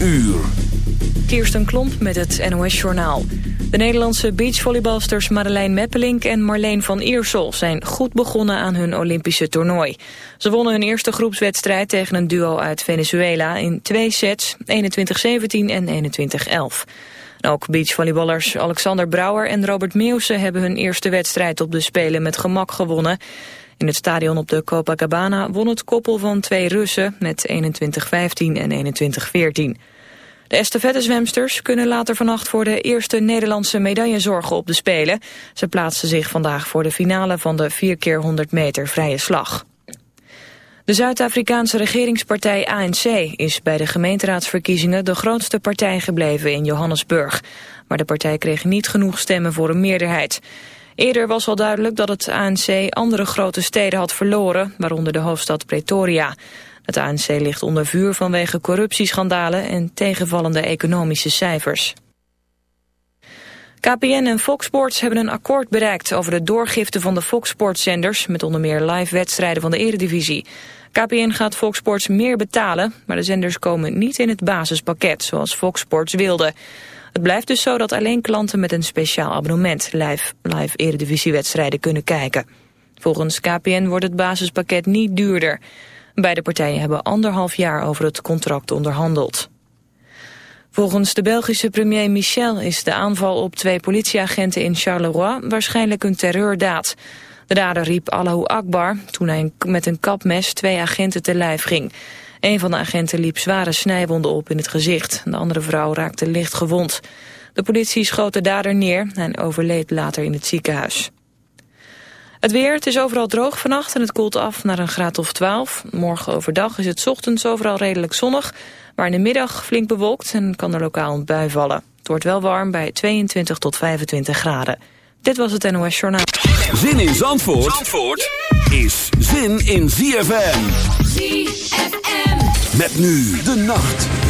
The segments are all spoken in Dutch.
uur. Kirsten Klomp met het NOS-journaal. De Nederlandse beachvolleybalsters Madeleine Meppelink en Marleen van Iersel... zijn goed begonnen aan hun Olympische toernooi. Ze wonnen hun eerste groepswedstrijd tegen een duo uit Venezuela... in twee sets, 21-17 en 21-11. Ook beachvolleyballers Alexander Brouwer en Robert Meeuwse... hebben hun eerste wedstrijd op de Spelen met gemak gewonnen. In het stadion op de Copacabana won het koppel van twee Russen... met 21-15 en 21-14. De estafettezwemsters kunnen later vannacht voor de eerste Nederlandse medaille zorgen op de Spelen. Ze plaatsen zich vandaag voor de finale van de 4 keer 100 meter vrije slag. De Zuid-Afrikaanse regeringspartij ANC is bij de gemeenteraadsverkiezingen de grootste partij gebleven in Johannesburg. Maar de partij kreeg niet genoeg stemmen voor een meerderheid. Eerder was al duidelijk dat het ANC andere grote steden had verloren, waaronder de hoofdstad Pretoria. Het ANC ligt onder vuur vanwege corruptieschandalen en tegenvallende economische cijfers. KPN en Fox Sports hebben een akkoord bereikt over de doorgifte van de Fox Sports zenders met onder meer live wedstrijden van de eredivisie. KPN gaat Fox Sports meer betalen, maar de zenders komen niet in het basispakket zoals Fox Sports wilde. Het blijft dus zo dat alleen klanten met een speciaal abonnement live, live eredivisiewedstrijden kunnen kijken. Volgens KPN wordt het basispakket niet duurder. Beide partijen hebben anderhalf jaar over het contract onderhandeld. Volgens de Belgische premier Michel is de aanval op twee politieagenten in Charleroi waarschijnlijk een terreurdaad. De dader riep Allahu Akbar toen hij met een kapmes twee agenten te lijf ging. Een van de agenten liep zware snijwonden op in het gezicht. De andere vrouw raakte licht gewond. De politie schoot de dader neer en overleed later in het ziekenhuis. Het weer, het is overal droog vannacht en het koelt af naar een graad of 12. Morgen overdag is het ochtends overal redelijk zonnig, maar in de middag flink bewolkt en kan er lokaal een bui vallen. Het wordt wel warm bij 22 tot 25 graden. Dit was het NOS Journaal. Zin in Zandvoort, Zandvoort is zin in ZFM. ZFM. Met nu de nacht.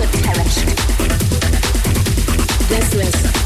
with direction. Restless.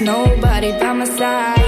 nobody by my side.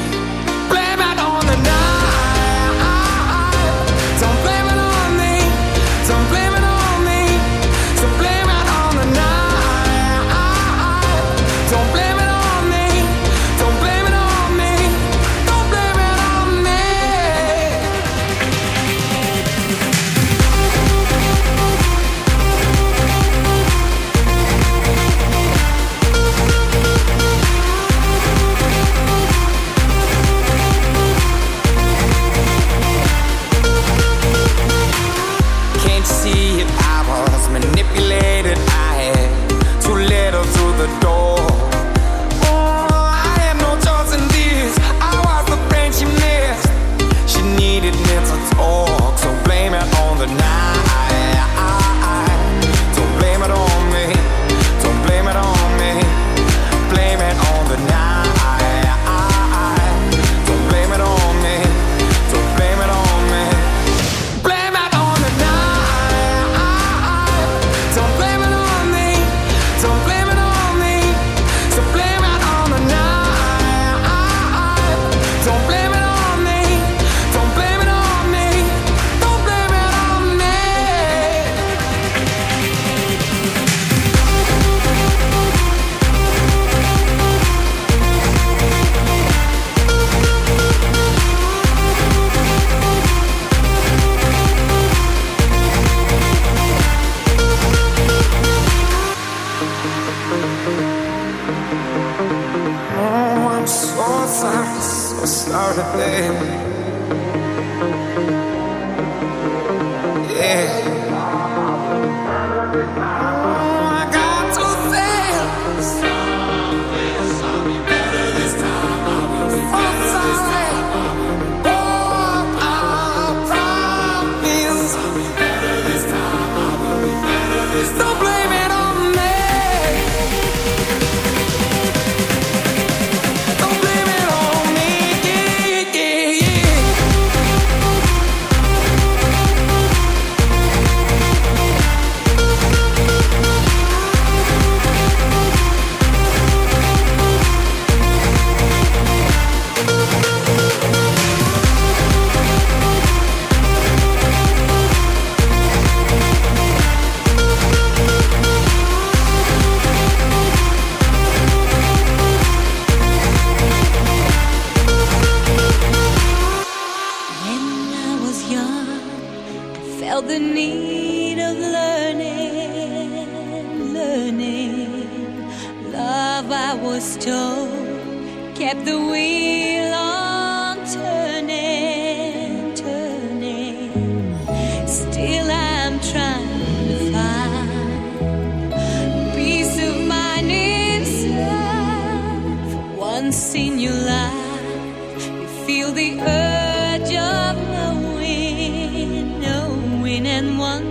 feel the urge of knowing, knowing and wanting.